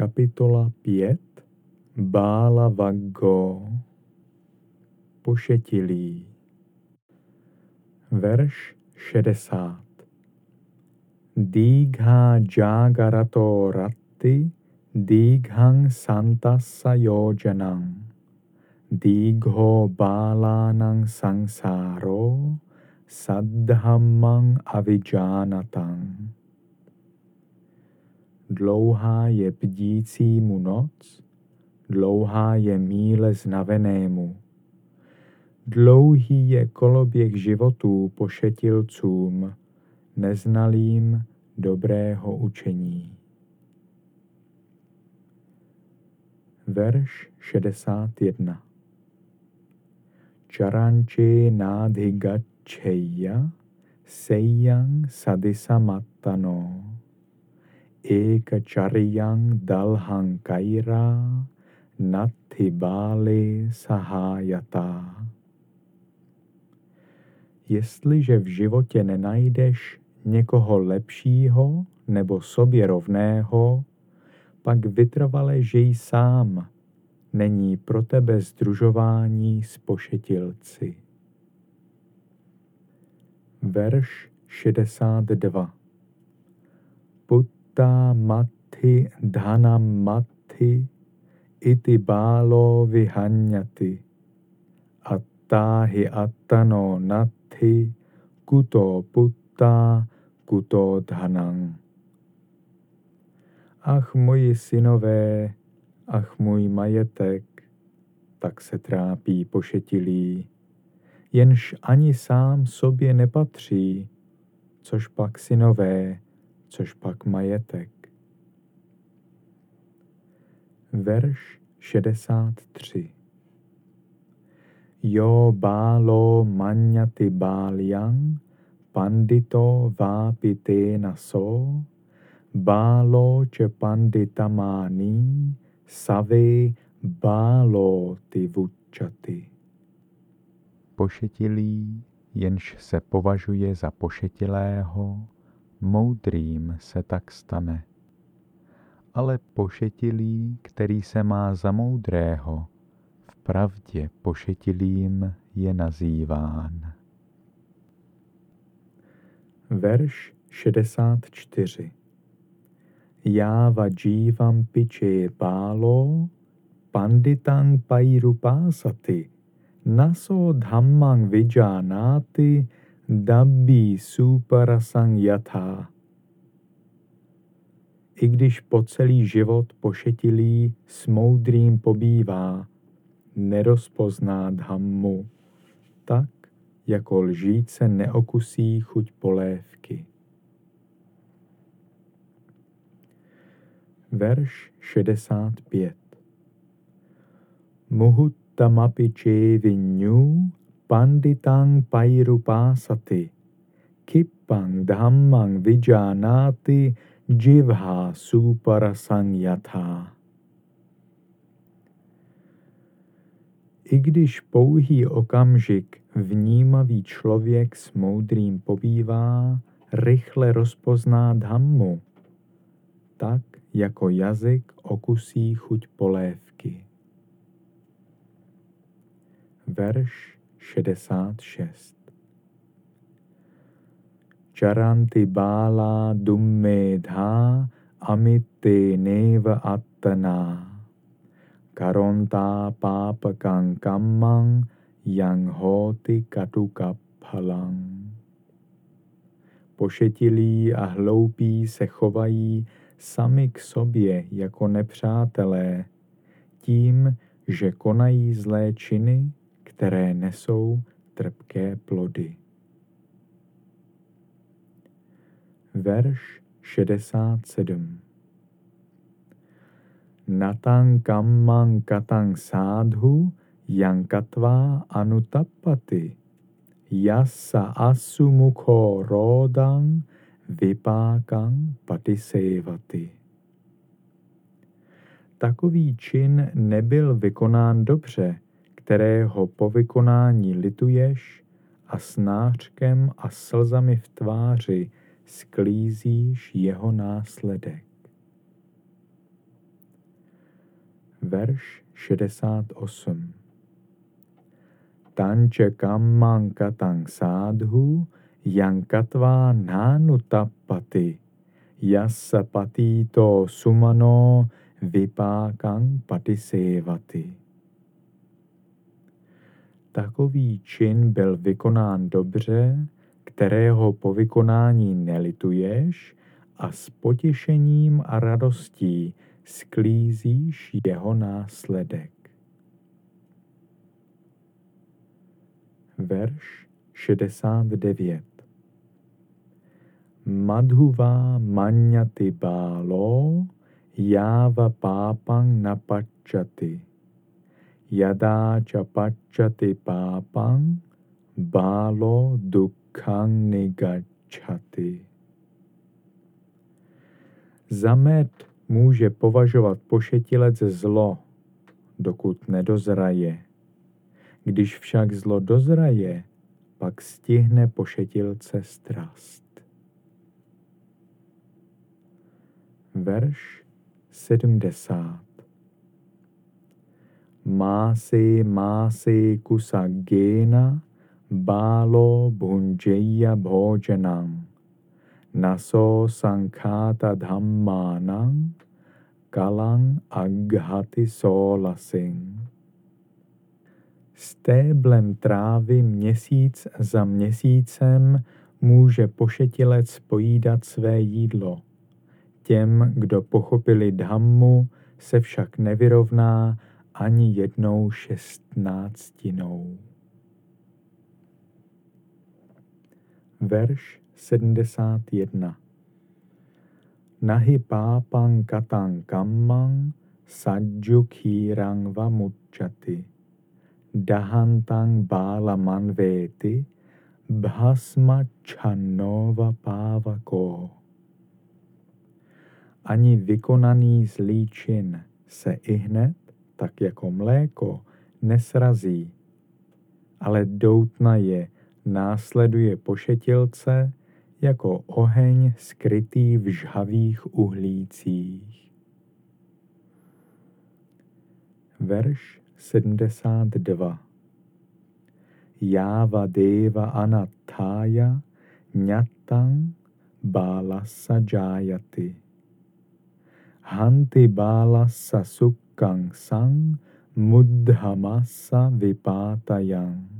Kapitola 5 Bála Vaggo Pošetilý Verš 60 Dígha Jagarato Ratti Díghang Santasa Yojanang Dígho Bálanang Sangsaro Saddhammang Avijánatang Dlouhá je bdící mu noc, dlouhá je míle znavenému. Dlouhý je koloběh životů pošetilcům, neznalým dobrého učení. Verš 61 Čaranči nádhigačeja sejang sadisamatano Ekacharyang Dalhankaira Nathibali Sahayata. Jestliže v životě nenajdeš někoho lepšího nebo sobě rovného, pak vytrvale žij sám, není pro tebe združování s pošetilci. Verš 62 Put Atta matti dhanam matti iti balo vihanyati. Atta hi attano natti kuto putta kuto dhanang. Ach moji synové, ach můj majetek, tak se trápí pošetilý, jenž ani sám sobě nepatří, což pak synové, což pak majetek. Verš 63 Jo bálo manjati báliang, pandito vápite naso, bálo če panditamání, savy bálo ty vučaty. Pošetilý, jenž se považuje za pošetilého, moudrým se tak stane. Ale pošetilý, který se má za moudrého, v pravdě pošetilým je nazýván. Verš 64 Já vadžívam piče pálo, panditang pairupásati, naso dhammang vijanáty, Dabbi suparasang yatha. I když po celý život pošetilý s moudrým pobývá, nerozpozná dhammu, tak jako lžíce neokusí chuť polévky. Verš 65 Muhuttamapi čevinyu panditang pairupasati, kippang dhammang vijanati jivha suparasangyatha. I když pouhý okamžik vnímavý člověk s moudrým pobývá, rychle rozpozná dhammu, tak jako jazyk okusí chuť polévky. Verš 66. Charanti bala dummedha amitte neva attana. Karonta papakang kammang yang hoti katukaphalang. Pošetilí a hloupí se chovají sami k sobě jako nepřátelé, tím, že konají zlé činy které nesou trpké plody. Verš 67 Natang kammang katang sádhu yankatva anutapati yassa asumukho rodang vipákang patisevati. Takový čin nebyl vykonán dobře, kterého po vykonání lituješ a s nářkem a slzami v tváři sklízíš jeho následek. Verš 68 Tanče kammang katang sádhu jankatvá nánu tapati pati to sumano vypákang patisevati. Takový čin byl vykonán dobře, kterého po vykonání nelituješ a s potěšením a radostí sklízíš jeho následek. Verš 69 Madhuva manyati bálo jáva pápang napačati yada chapachati pápang bálo dukkang nigachati. Zamet může považovat pošetilec zlo, dokud nedozraje. Když však zlo dozraje, pak stihne pošetilce strast. Verš 70 Mási mási kusagena bálo bhunjeya bhojanam naso sankhata dhammanam kalang aghati solasing. Stéblem trávy měsíc za měsícem může pošetilec pojídat své jídlo. Těm, kdo pochopili dhammu, se však nevyrovná ani jednou šestnáctinou. Verš 71 Nahi pápang katang kammang sajjukhirang vamuchati dahantang bala manveti bhasma channova pávako. Ani vykonaný zlý čin se i hned tak jako mléko nesrazí, ale doutna je, následuje pošetilce jako oheň skrytý v žhavých uhlících. Verš 72 Jáva deva anatája nyatang bálasa jayati. Hanti bálasa suk kang sang mudhamasa vypátayang.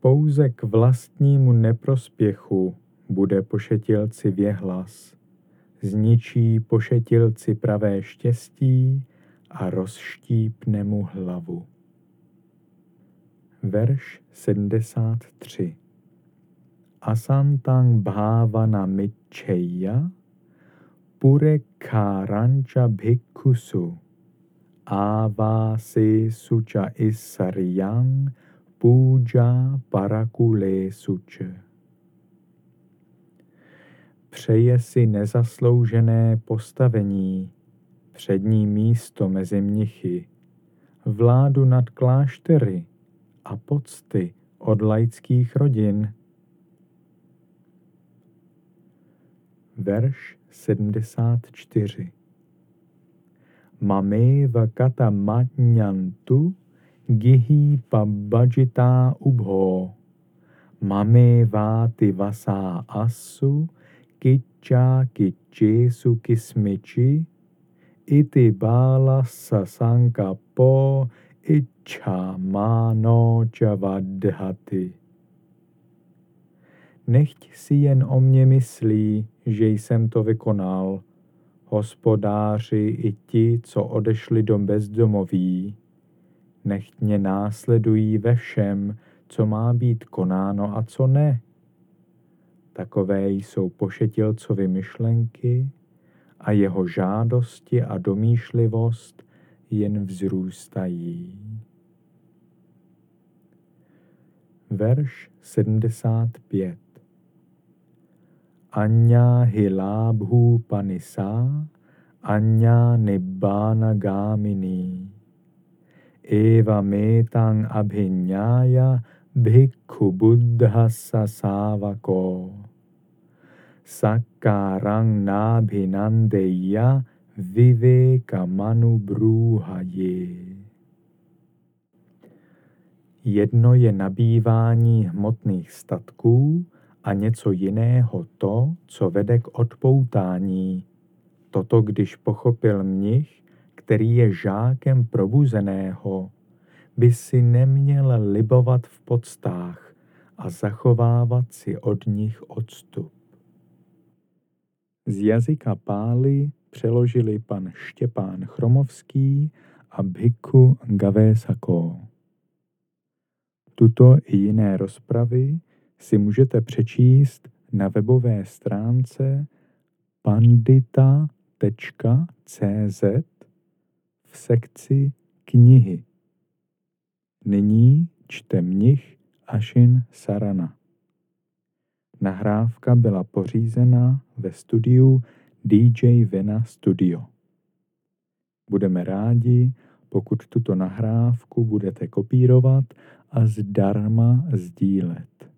Pouze k vlastnímu neprospěchu bude pošetilci věhlas, zničí pošetilci pravé štěstí a rozštípne mu hlavu. Verš 73 Asantang bhavana mitcheya Bhikkhusu avase sucha isaryang puja parakule suče. Přeje si nezasloužené postavení, přední místo mezi mnichy, vládu nad kláštery a pocty od laických rodin. Verš 74. Mameva kata matnyantu gihi pabajita ubho. Mamevati vasa asu kicha kichesu kismichi iti bala sasankapo icha mano javadhati. Nechť si jen o mě myslí, že jsem to vykonal. Hospodáři i ti, co odešli do bezdomoví, nechť mě následují ve všem, co má být konáno a co ne. Takové jsou pošetilcovi myšlenky a jeho žádosti a domýšlivost jen vzrůstají. Verš 75 Anya hilabhu panisa, anya nibbana gamini. Eva metang abhinyaya bhikkhu buddha sasavako. Sakkarang nabhinandeya Manu Brúhaji. Jedno je nabývání hmotných statků a něco jiného to, co vede k odpoutání. Toto, když pochopil mnich, který je žákem probuzeného, by si neměl libovat v podstách a zachovávat si od nich odstup. Z jazyka pály přeložili pan Štěpán Chromovský a Bhikkhu Gavésako. Tuto i jiné rozpravy si můžete přečíst na webové stránce pandita.cz v sekci knihy. Nyní čte mnich Ashin Sarana. Nahrávka byla pořízena ve studiu DJ Vena Studio. Budeme rádi, pokud tuto nahrávku budete kopírovat a zdarma sdílet.